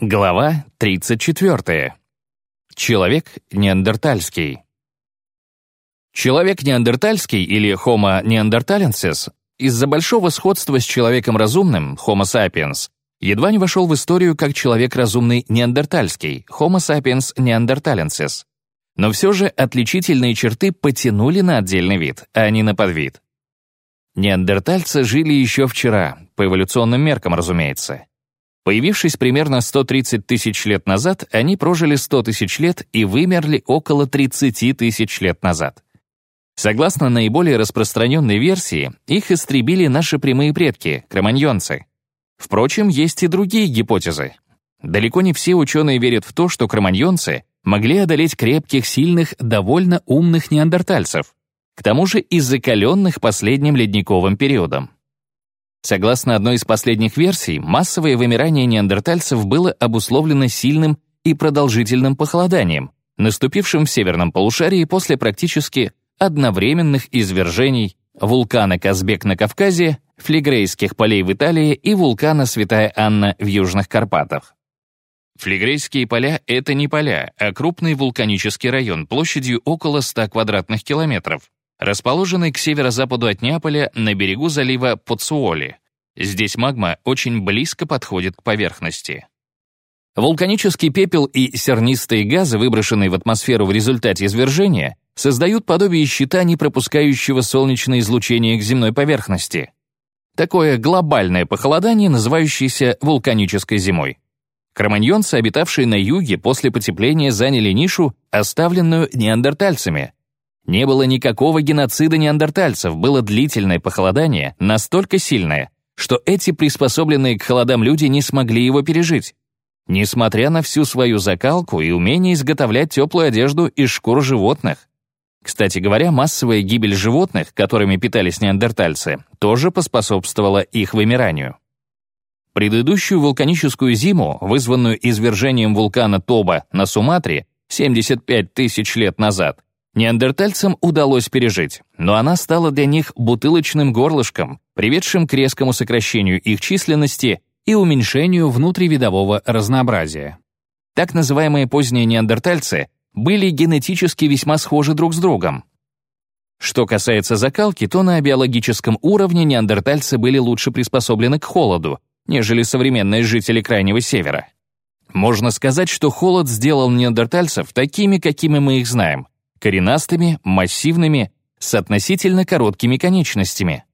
Глава 34. Человек неандертальский. Человек неандертальский или Homo neanderthalensis из-за большого сходства с человеком разумным, Homo sapiens, едва не вошел в историю как человек разумный неандертальский, Homo sapiens neanderthalensis. Но все же отличительные черты потянули на отдельный вид, а не на подвид. Неандертальцы жили еще вчера, по эволюционным меркам, разумеется. Появившись примерно 130 тысяч лет назад, они прожили 100 тысяч лет и вымерли около 30 тысяч лет назад. Согласно наиболее распространенной версии, их истребили наши прямые предки, кроманьонцы. Впрочем, есть и другие гипотезы. Далеко не все ученые верят в то, что кроманьонцы могли одолеть крепких, сильных, довольно умных неандертальцев, к тому же и закаленных последним ледниковым периодом. Согласно одной из последних версий, массовое вымирание неандертальцев было обусловлено сильным и продолжительным похолоданием, наступившим в северном полушарии после практически одновременных извержений вулкана Казбек на Кавказе, флегрейских полей в Италии и вулкана Святая Анна в Южных Карпатах. Флегрейские поля — это не поля, а крупный вулканический район площадью около 100 квадратных километров, расположенный к северо-западу от Неаполя на берегу залива Поцуоли. Здесь магма очень близко подходит к поверхности. Вулканический пепел и сернистые газы, выброшенные в атмосферу в результате извержения, создают подобие щита, не пропускающего солнечное излучение к земной поверхности. Такое глобальное похолодание, называющееся вулканической зимой. Кроманьонцы, обитавшие на юге, после потепления заняли нишу, оставленную неандертальцами, не было никакого геноцида неандертальцев, было длительное похолодание, настолько сильное, что эти приспособленные к холодам люди не смогли его пережить. Несмотря на всю свою закалку и умение изготовлять теплую одежду из шкур животных. Кстати говоря, массовая гибель животных, которыми питались неандертальцы, тоже поспособствовала их вымиранию. Предыдущую вулканическую зиму, вызванную извержением вулкана Тоба на Суматре 75 тысяч лет назад, Неандертальцам удалось пережить, но она стала для них бутылочным горлышком, приведшим к резкому сокращению их численности и уменьшению внутривидового разнообразия. Так называемые поздние неандертальцы были генетически весьма схожи друг с другом. Что касается закалки, то на биологическом уровне неандертальцы были лучше приспособлены к холоду, нежели современные жители Крайнего Севера. Можно сказать, что холод сделал неандертальцев такими, какими мы их знаем — коренастыми, массивными, с относительно короткими конечностями.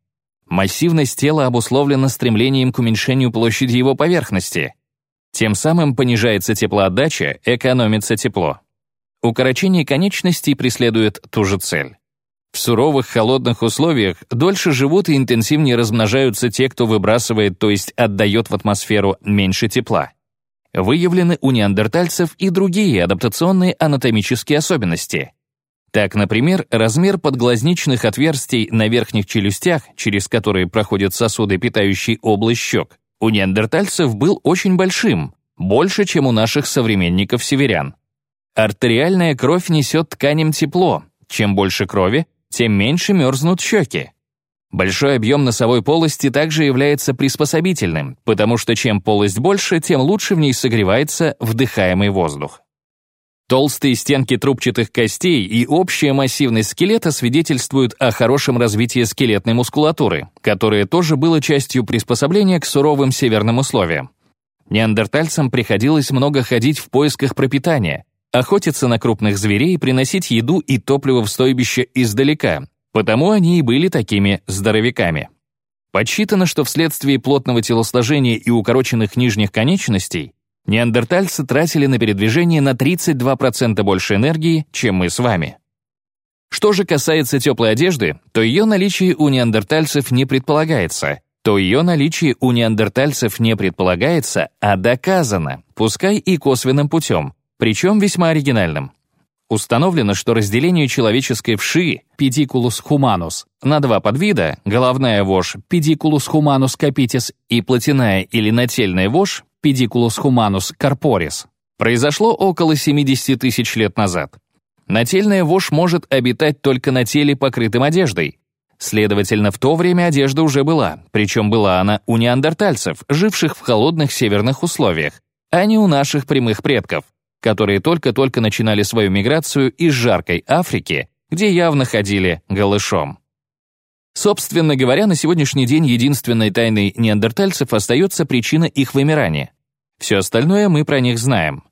Массивность тела обусловлена стремлением к уменьшению площади его поверхности. Тем самым понижается теплоотдача, экономится тепло. Укорочение конечностей преследует ту же цель. В суровых холодных условиях дольше живут и интенсивнее размножаются те, кто выбрасывает, то есть отдает в атмосферу меньше тепла. Выявлены у неандертальцев и другие адаптационные анатомические особенности. Так, например, размер подглазничных отверстий на верхних челюстях, через которые проходят сосуды, питающие область щек, у неандертальцев был очень большим, больше, чем у наших современников-северян. Артериальная кровь несет тканям тепло. Чем больше крови, тем меньше мерзнут щеки. Большой объем носовой полости также является приспособительным, потому что чем полость больше, тем лучше в ней согревается вдыхаемый воздух. Толстые стенки трубчатых костей и общая массивность скелета свидетельствуют о хорошем развитии скелетной мускулатуры, которое тоже было частью приспособления к суровым северным условиям. Неандертальцам приходилось много ходить в поисках пропитания, охотиться на крупных зверей, приносить еду и топливо в стойбище издалека, потому они и были такими здоровяками. Подсчитано, что вследствие плотного телосложения и укороченных нижних конечностей Неандертальцы тратили на передвижение на 32% больше энергии, чем мы с вами. Что же касается теплой одежды, то ее наличие у неандертальцев не предполагается, то ее наличие у неандертальцев не предполагается, а доказано, пускай и косвенным путем, причем весьма оригинальным. Установлено, что разделение человеческой вши Pediculus humanus на два подвида, головная вошь Pediculus humanus capitis и плотяная или нательная вошь Pediculus humanus corporis, произошло около 70 тысяч лет назад. Нательная вошь может обитать только на теле, покрытым одеждой. Следовательно, в то время одежда уже была, причем была она у неандертальцев, живших в холодных северных условиях, а не у наших прямых предков, которые только-только начинали свою миграцию из жаркой Африки, где явно ходили голышом. Собственно говоря, на сегодняшний день единственной тайной неандертальцев остается причина их вымирания. Все остальное мы про них знаем.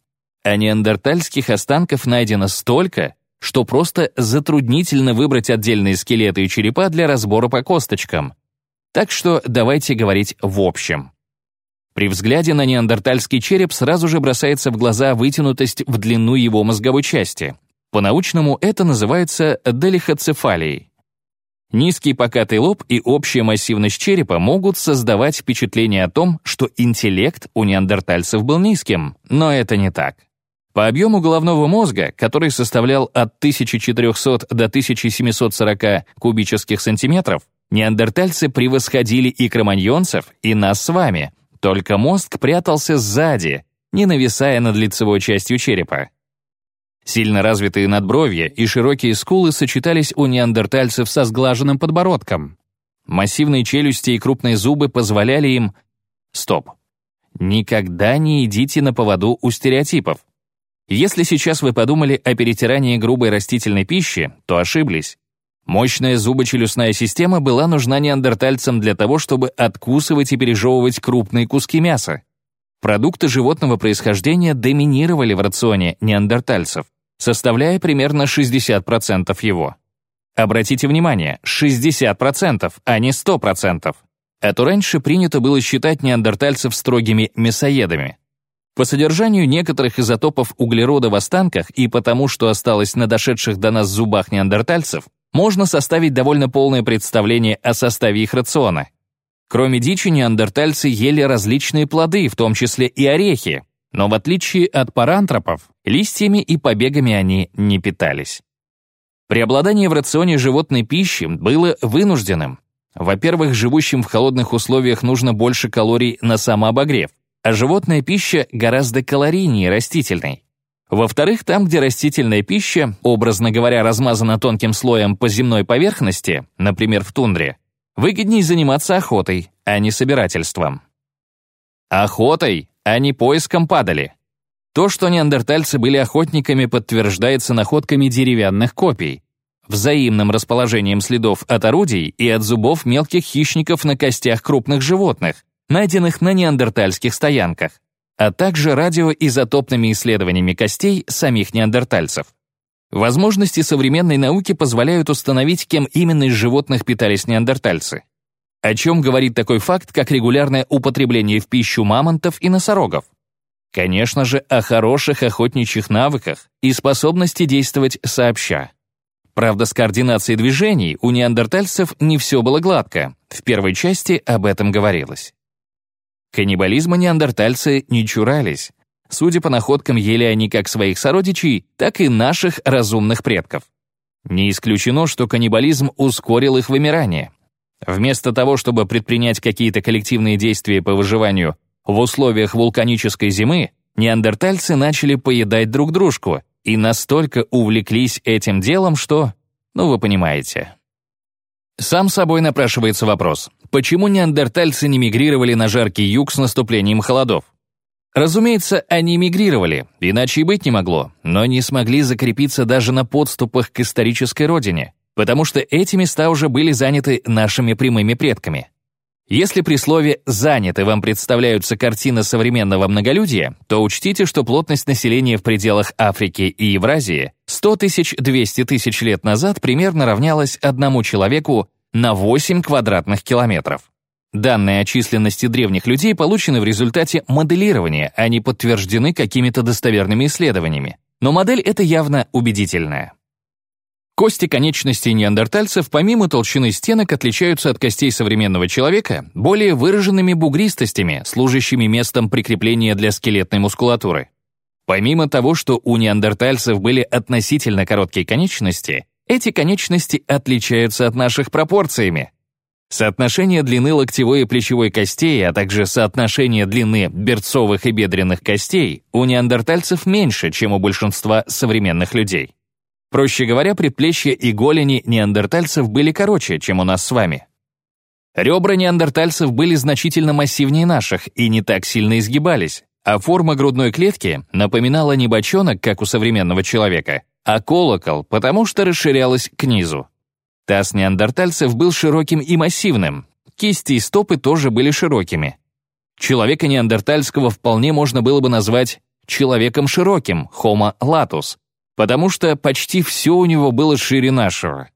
А неандертальских останков найдено столько, что просто затруднительно выбрать отдельные скелеты и черепа для разбора по косточкам. Так что давайте говорить в общем. При взгляде на неандертальский череп сразу же бросается в глаза вытянутость в длину его мозговой части. По-научному это называется делихоцефалией. Низкий покатый лоб и общая массивность черепа могут создавать впечатление о том, что интеллект у неандертальцев был низким, но это не так. По объему головного мозга, который составлял от 1400 до 1740 кубических сантиметров, неандертальцы превосходили и кроманьонцев, и нас с вами, только мозг прятался сзади, не нависая над лицевой частью черепа. Сильно развитые надбровья и широкие скулы сочетались у неандертальцев со сглаженным подбородком. Массивные челюсти и крупные зубы позволяли им... Стоп. Никогда не идите на поводу у стереотипов. Если сейчас вы подумали о перетирании грубой растительной пищи, то ошиблись. Мощная зубочелюстная система была нужна неандертальцам для того, чтобы откусывать и пережевывать крупные куски мяса. Продукты животного происхождения доминировали в рационе неандертальцев, составляя примерно 60% его. Обратите внимание, 60%, а не 100%. А то раньше принято было считать неандертальцев строгими мясоедами. По содержанию некоторых изотопов углерода в останках и потому, что осталось на дошедших до нас зубах неандертальцев, можно составить довольно полное представление о составе их рациона. Кроме дичи, неандертальцы ели различные плоды, в том числе и орехи, но в отличие от парантропов, листьями и побегами они не питались. Преобладание в рационе животной пищи было вынужденным. Во-первых, живущим в холодных условиях нужно больше калорий на самообогрев, а животная пища гораздо калорийнее растительной. Во-вторых, там, где растительная пища, образно говоря, размазана тонким слоем по земной поверхности, например, в тундре, выгоднее заниматься охотой, а не собирательством. Охотой, а не поиском падали. То, что неандертальцы были охотниками, подтверждается находками деревянных копий, взаимным расположением следов от орудий и от зубов мелких хищников на костях крупных животных, найденных на неандертальских стоянках, а также радиоизотопными исследованиями костей самих неандертальцев. Возможности современной науки позволяют установить, кем именно из животных питались неандертальцы. О чем говорит такой факт, как регулярное употребление в пищу мамонтов и носорогов? Конечно же, о хороших охотничьих навыках и способности действовать сообща. Правда, с координацией движений у неандертальцев не все было гладко. В первой части об этом говорилось. Каннибализма неандертальцы не чурались. Судя по находкам, ели они как своих сородичей, так и наших разумных предков. Не исключено, что каннибализм ускорил их вымирание. Вместо того, чтобы предпринять какие-то коллективные действия по выживанию в условиях вулканической зимы, неандертальцы начали поедать друг дружку и настолько увлеклись этим делом, что... Ну, вы понимаете. Сам собой напрашивается вопрос, почему неандертальцы не мигрировали на жаркий юг с наступлением холодов? Разумеется, они мигрировали, иначе и быть не могло, но не смогли закрепиться даже на подступах к исторической родине, потому что эти места уже были заняты нашими прямыми предками. Если при слове «заняты» вам представляются картины современного многолюдия, то учтите, что плотность населения в пределах Африки и Евразии 100 тысяч 200 тысяч лет назад примерно равнялась одному человеку на 8 квадратных километров. Данные о численности древних людей получены в результате моделирования, а не подтверждены какими-то достоверными исследованиями. Но модель эта явно убедительная. Кости конечностей неандертальцев помимо толщины стенок отличаются от костей современного человека более выраженными бугристостями, служащими местом прикрепления для скелетной мускулатуры. Помимо того, что у неандертальцев были относительно короткие конечности, эти конечности отличаются от наших пропорциями. Соотношение длины локтевой и плечевой костей, а также соотношение длины берцовых и бедренных костей у неандертальцев меньше, чем у большинства современных людей. Проще говоря, предплечья и голени неандертальцев были короче, чем у нас с вами. Ребра неандертальцев были значительно массивнее наших и не так сильно изгибались, а форма грудной клетки напоминала не бочонок, как у современного человека, а колокол, потому что расширялась к низу. Таз неандертальцев был широким и массивным, кисти и стопы тоже были широкими. Человека неандертальского вполне можно было бы назвать человеком широким, homo latus, потому что почти все у него было шире нашего.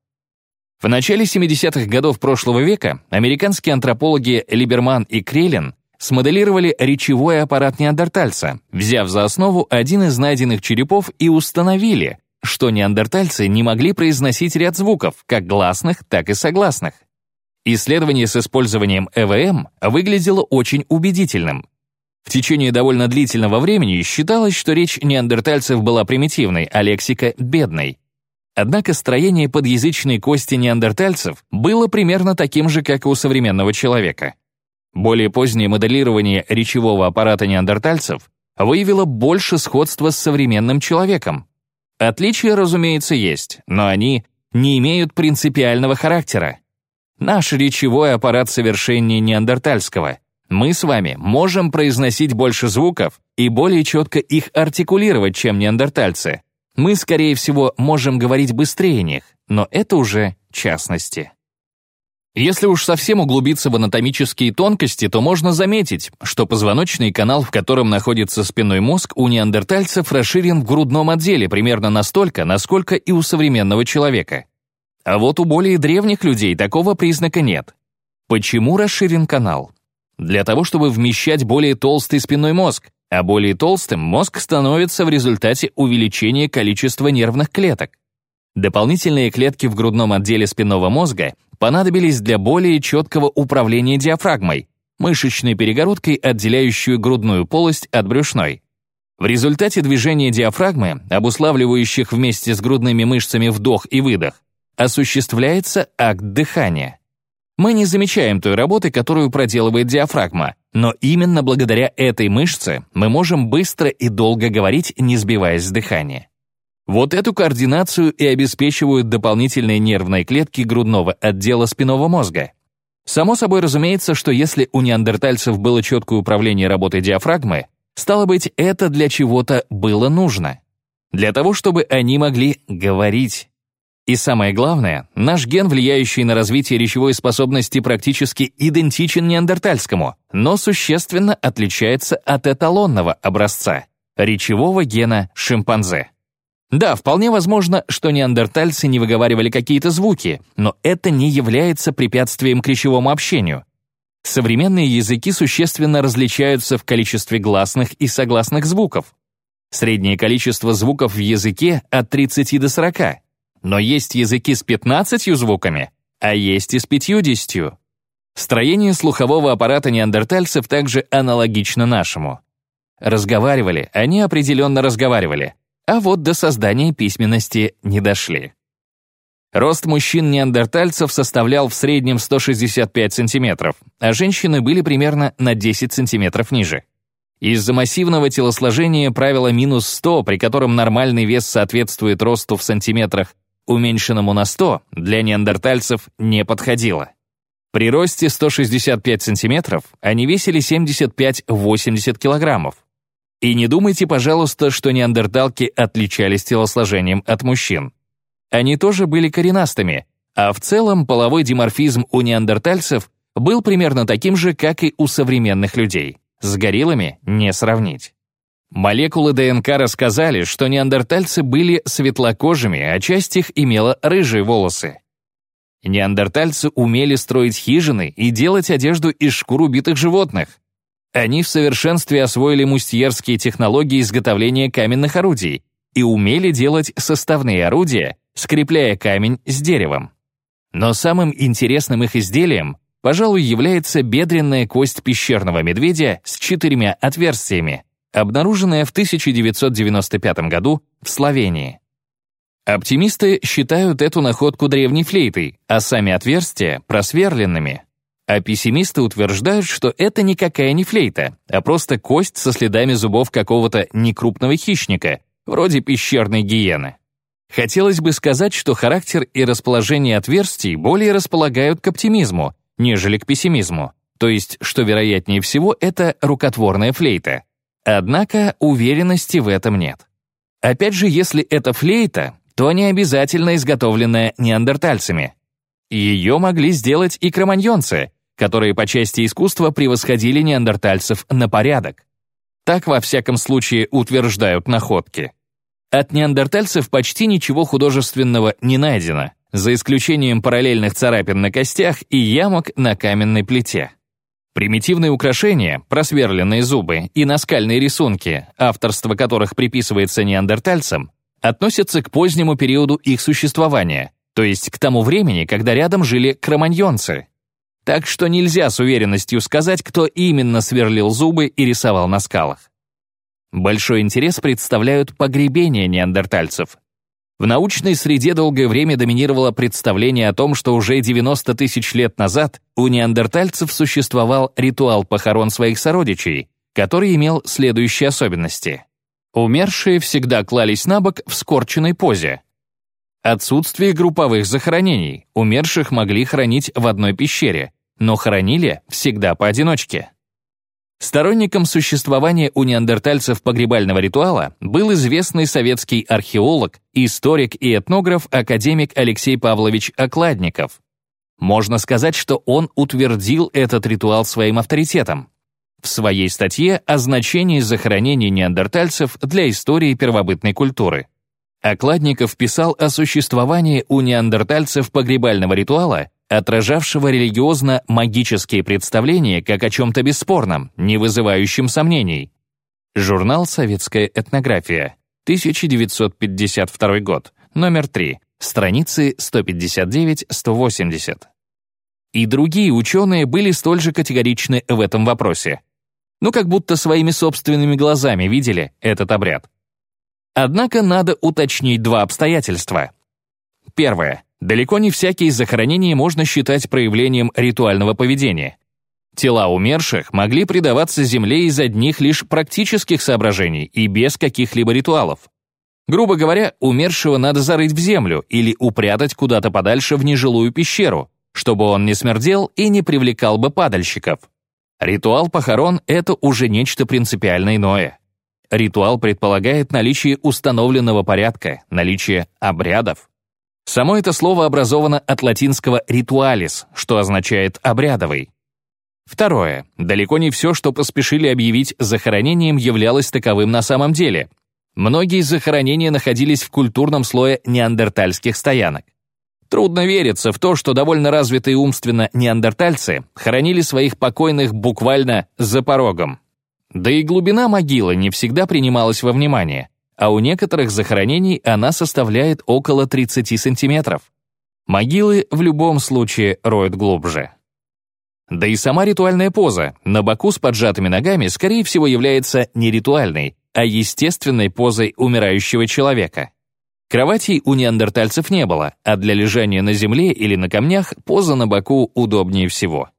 В начале 70-х годов прошлого века американские антропологи Либерман и Крелин смоделировали речевой аппарат неандертальца, взяв за основу один из найденных черепов и установили, что неандертальцы не могли произносить ряд звуков, как гласных, так и согласных. Исследование с использованием ЭВМ выглядело очень убедительным. В течение довольно длительного времени считалось, что речь неандертальцев была примитивной, а лексика — бедной. Однако строение подъязычной кости неандертальцев было примерно таким же, как и у современного человека. Более позднее моделирование речевого аппарата неандертальцев выявило больше сходства с современным человеком. Отличия, разумеется, есть, но они не имеют принципиального характера. Наш речевой аппарат совершеннее неандертальского. Мы с вами можем произносить больше звуков и более четко их артикулировать, чем неандертальцы. Мы, скорее всего, можем говорить быстрее них, но это уже частности. Если уж совсем углубиться в анатомические тонкости, то можно заметить, что позвоночный канал, в котором находится спинной мозг, у неандертальцев расширен в грудном отделе примерно настолько, насколько и у современного человека. А вот у более древних людей такого признака нет. Почему расширен канал? Для того, чтобы вмещать более толстый спинной мозг, а более толстым мозг становится в результате увеличения количества нервных клеток. Дополнительные клетки в грудном отделе спинного мозга понадобились для более четкого управления диафрагмой, мышечной перегородкой, отделяющую грудную полость от брюшной. В результате движения диафрагмы, обуславливающих вместе с грудными мышцами вдох и выдох, осуществляется акт дыхания. Мы не замечаем той работы, которую проделывает диафрагма, но именно благодаря этой мышце мы можем быстро и долго говорить, не сбиваясь с дыхания. Вот эту координацию и обеспечивают дополнительные нервные клетки грудного отдела спинного мозга. Само собой разумеется, что если у неандертальцев было четкое управление работой диафрагмы, стало быть, это для чего-то было нужно. Для того, чтобы они могли говорить. И самое главное, наш ген, влияющий на развитие речевой способности, практически идентичен неандертальскому, но существенно отличается от эталонного образца — речевого гена шимпанзе. Да, вполне возможно, что неандертальцы не выговаривали какие-то звуки, но это не является препятствием к речевому общению. Современные языки существенно различаются в количестве гласных и согласных звуков. Среднее количество звуков в языке от 30 до 40. Но есть языки с 15 звуками, а есть и с 50. Строение слухового аппарата неандертальцев также аналогично нашему. Разговаривали, они определенно разговаривали — а вот до создания письменности не дошли. Рост мужчин-неандертальцев составлял в среднем 165 сантиметров, а женщины были примерно на 10 сантиметров ниже. Из-за массивного телосложения правило минус 100, при котором нормальный вес соответствует росту в сантиметрах, уменьшенному на 100, для неандертальцев не подходило. При росте 165 сантиметров они весили 75-80 килограммов. И не думайте, пожалуйста, что неандерталки отличались телосложением от мужчин. Они тоже были коренастыми, а в целом половой диморфизм у неандертальцев был примерно таким же, как и у современных людей. С гориллами не сравнить. Молекулы ДНК рассказали, что неандертальцы были светлокожими, а часть их имела рыжие волосы. Неандертальцы умели строить хижины и делать одежду из шкур убитых животных, они в совершенстве освоили мустьерские технологии изготовления каменных орудий и умели делать составные орудия, скрепляя камень с деревом. Но самым интересным их изделием, пожалуй, является бедренная кость пещерного медведя с четырьмя отверстиями, обнаруженная в 1995 году в Словении. Оптимисты считают эту находку древней флейтой, а сами отверстия — просверленными. А пессимисты утверждают, что это никакая не флейта, а просто кость со следами зубов какого-то некрупного хищника, вроде пещерной гиены. Хотелось бы сказать, что характер и расположение отверстий более располагают к оптимизму, нежели к пессимизму, то есть, что вероятнее всего, это рукотворная флейта. Однако уверенности в этом нет. Опять же, если это флейта, то не обязательно изготовленная неандертальцами. Ее могли сделать и кроманьонцы, которые по части искусства превосходили неандертальцев на порядок. Так, во всяком случае, утверждают находки. От неандертальцев почти ничего художественного не найдено, за исключением параллельных царапин на костях и ямок на каменной плите. Примитивные украшения, просверленные зубы и наскальные рисунки, авторство которых приписывается неандертальцам, относятся к позднему периоду их существования, то есть к тому времени, когда рядом жили кроманьонцы. Так что нельзя с уверенностью сказать, кто именно сверлил зубы и рисовал на скалах. Большой интерес представляют погребения неандертальцев, в научной среде долгое время доминировало представление о том, что уже 90 тысяч лет назад у неандертальцев существовал ритуал похорон своих сородичей, который имел следующие особенности. Умершие всегда клались на бок в скорченной позе. Отсутствие групповых захоронений. Умерших могли хранить в одной пещере, но хоронили всегда поодиночке. Сторонником существования у неандертальцев погребального ритуала был известный советский археолог, историк и этнограф академик Алексей Павлович Окладников. Можно сказать, что он утвердил этот ритуал своим авторитетом. В своей статье о значении захоронений неандертальцев для истории первобытной культуры. Окладников писал о существовании у неандертальцев погребального ритуала отражавшего религиозно-магические представления как о чем-то бесспорном, не вызывающем сомнений. Журнал «Советская этнография», 1952 год, номер 3, страницы 159-180. И другие ученые были столь же категоричны в этом вопросе. Ну, как будто своими собственными глазами видели этот обряд. Однако надо уточнить два обстоятельства. Первое. Далеко не всякие захоронения можно считать проявлением ритуального поведения. Тела умерших могли предаваться земле из одних лишь практических соображений и без каких-либо ритуалов. Грубо говоря, умершего надо зарыть в землю или упрятать куда-то подальше в нежилую пещеру, чтобы он не смердел и не привлекал бы падальщиков. Ритуал похорон — это уже нечто принципиально иное. Ритуал предполагает наличие установленного порядка, наличие обрядов. Само это слово образовано от латинского «ritualis», что означает «обрядовый». Второе. Далеко не все, что поспешили объявить захоронением, являлось таковым на самом деле. Многие захоронения находились в культурном слое неандертальских стоянок. Трудно вериться в то, что довольно развитые умственно неандертальцы хоронили своих покойных буквально за порогом. Да и глубина могилы не всегда принималась во внимание а у некоторых захоронений она составляет около 30 сантиметров. Могилы в любом случае роют глубже. Да и сама ритуальная поза на боку с поджатыми ногами, скорее всего, является не ритуальной, а естественной позой умирающего человека. Кроватей у неандертальцев не было, а для лежания на земле или на камнях поза на боку удобнее всего.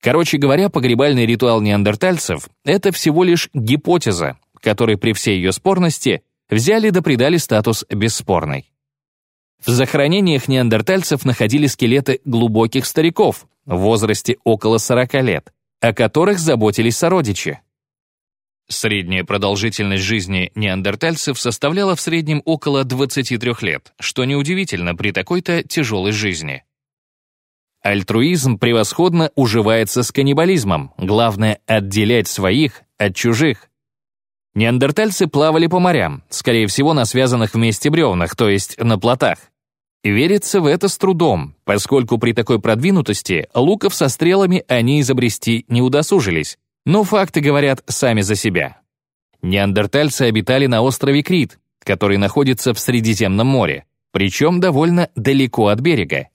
Короче говоря, погребальный ритуал неандертальцев — это всего лишь гипотеза, который при всей ее спорности взяли да придали статус бесспорной. В захоронениях неандертальцев находили скелеты глубоких стариков в возрасте около 40 лет, о которых заботились сородичи. Средняя продолжительность жизни неандертальцев составляла в среднем около 23 лет, что неудивительно при такой-то тяжелой жизни. Альтруизм превосходно уживается с каннибализмом, главное — отделять своих от чужих. Неандертальцы плавали по морям, скорее всего, на связанных вместе бревнах, то есть на плотах. Верится в это с трудом, поскольку при такой продвинутости луков со стрелами они изобрести не удосужились, но факты говорят сами за себя. Неандертальцы обитали на острове Крит, который находится в Средиземном море, причем довольно далеко от берега.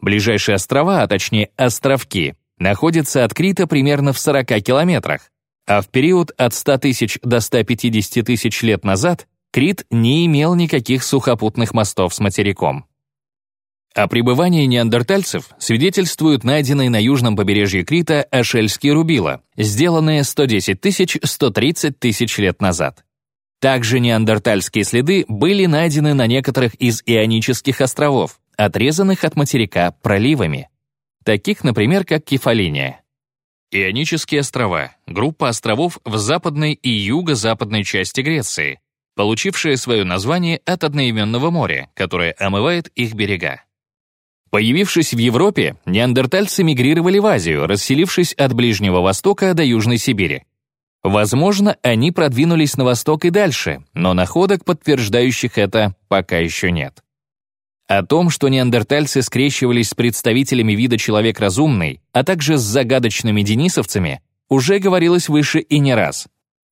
Ближайшие острова, а точнее островки, находятся от Крита примерно в 40 километрах, а в период от 100 тысяч до 150 тысяч лет назад Крит не имел никаких сухопутных мостов с материком. О пребывании неандертальцев свидетельствуют найденные на южном побережье Крита ашельские рубила, сделанные 110 тысяч 130 тысяч лет назад. Также неандертальские следы были найдены на некоторых из Ионических островов, отрезанных от материка проливами, таких, например, как Кефалиния. Ионические острова — группа островов в западной и юго-западной части Греции, получившая свое название от одноименного моря, которое омывает их берега. Появившись в Европе, неандертальцы мигрировали в Азию, расселившись от Ближнего Востока до Южной Сибири. Возможно, они продвинулись на восток и дальше, но находок, подтверждающих это, пока еще нет. О том, что неандертальцы скрещивались с представителями вида человек разумный, а также с загадочными денисовцами, уже говорилось выше и не раз.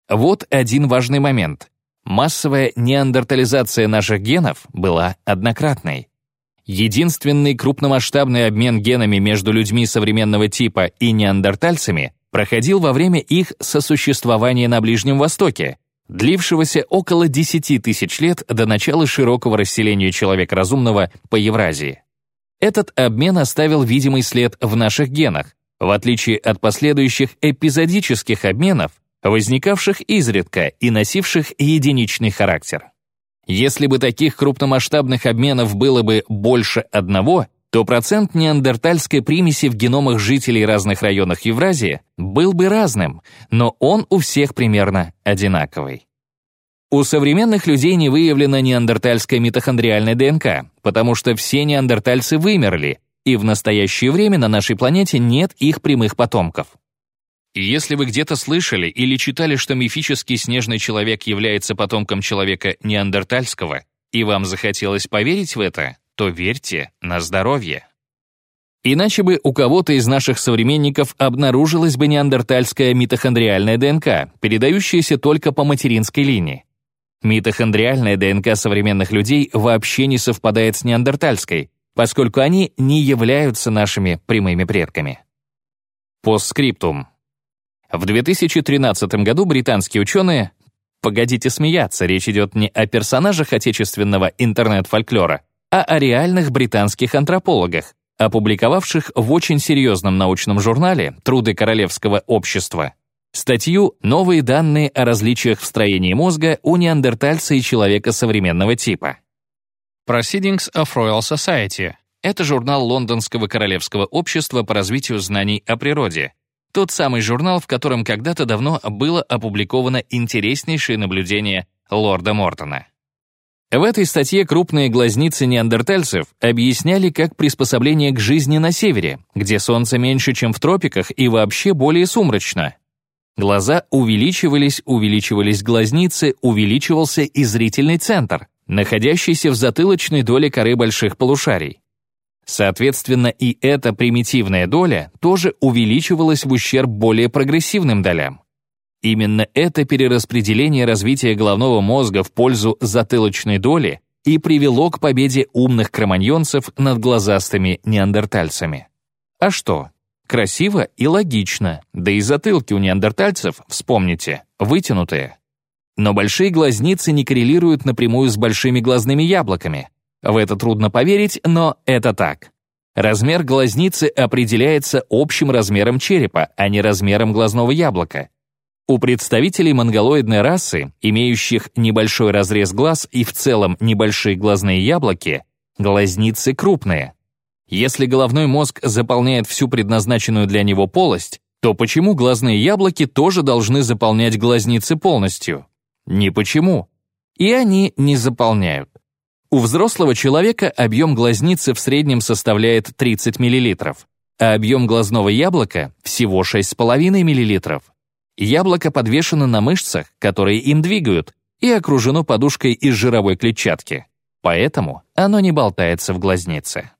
Вот один важный момент. Массовая неандертализация наших генов была однократной. Единственный крупномасштабный обмен генами между людьми современного типа и неандертальцами проходил во время их сосуществования на Ближнем Востоке, длившегося около 10 тысяч лет до начала широкого расселения человека разумного по Евразии. Этот обмен оставил видимый след в наших генах, в отличие от последующих эпизодических обменов, возникавших изредка и носивших единичный характер. Если бы таких крупномасштабных обменов было бы больше одного, то процент неандертальской примеси в геномах жителей разных районов Евразии был бы разным, но он у всех примерно одинаковый. У современных людей не выявлена неандертальская митохондриальная ДНК, потому что все неандертальцы вымерли, и в настоящее время на нашей планете нет их прямых потомков. Если вы где-то слышали или читали, что мифический снежный человек является потомком человека неандертальского, и вам захотелось поверить в это, то верьте на здоровье. Иначе бы у кого-то из наших современников обнаружилась бы неандертальская митохондриальная ДНК, передающаяся только по материнской линии. Митохондриальная ДНК современных людей вообще не совпадает с неандертальской, поскольку они не являются нашими прямыми предками. Постскриптум. В 2013 году британские ученые Погодите смеяться, речь идет не о персонажах отечественного интернет-фольклора, а о реальных британских антропологах, опубликовавших в очень серьезном научном журнале «Труды Королевского общества» статью «Новые данные о различиях в строении мозга у неандертальца и человека современного типа». Proceedings of Royal Society — это журнал Лондонского Королевского общества по развитию знаний о природе, тот самый журнал, в котором когда-то давно было опубликовано интереснейшее наблюдение лорда Мортона. В этой статье крупные глазницы неандертальцев объясняли как приспособление к жизни на севере, где солнце меньше, чем в тропиках и вообще более сумрачно. Глаза увеличивались, увеличивались глазницы, увеличивался и зрительный центр, находящийся в затылочной доле коры больших полушарий. Соответственно, и эта примитивная доля тоже увеличивалась в ущерб более прогрессивным долям. Именно это перераспределение развития головного мозга в пользу затылочной доли и привело к победе умных кроманьонцев над глазастыми неандертальцами. А что? Красиво и логично, да и затылки у неандертальцев, вспомните, вытянутые. Но большие глазницы не коррелируют напрямую с большими глазными яблоками, в это трудно поверить, но это так. Размер глазницы определяется общим размером черепа, а не размером глазного яблока. У представителей монголоидной расы, имеющих небольшой разрез глаз и в целом небольшие глазные яблоки, глазницы крупные. Если головной мозг заполняет всю предназначенную для него полость, то почему глазные яблоки тоже должны заполнять глазницы полностью? Не почему. И они не заполняют. У взрослого человека объем глазницы в среднем составляет 30 мл, а объем глазного яблока — всего 6,5 мл. Яблоко подвешено на мышцах, которые им двигают, и окружено подушкой из жировой клетчатки. Поэтому оно не болтается в глазнице.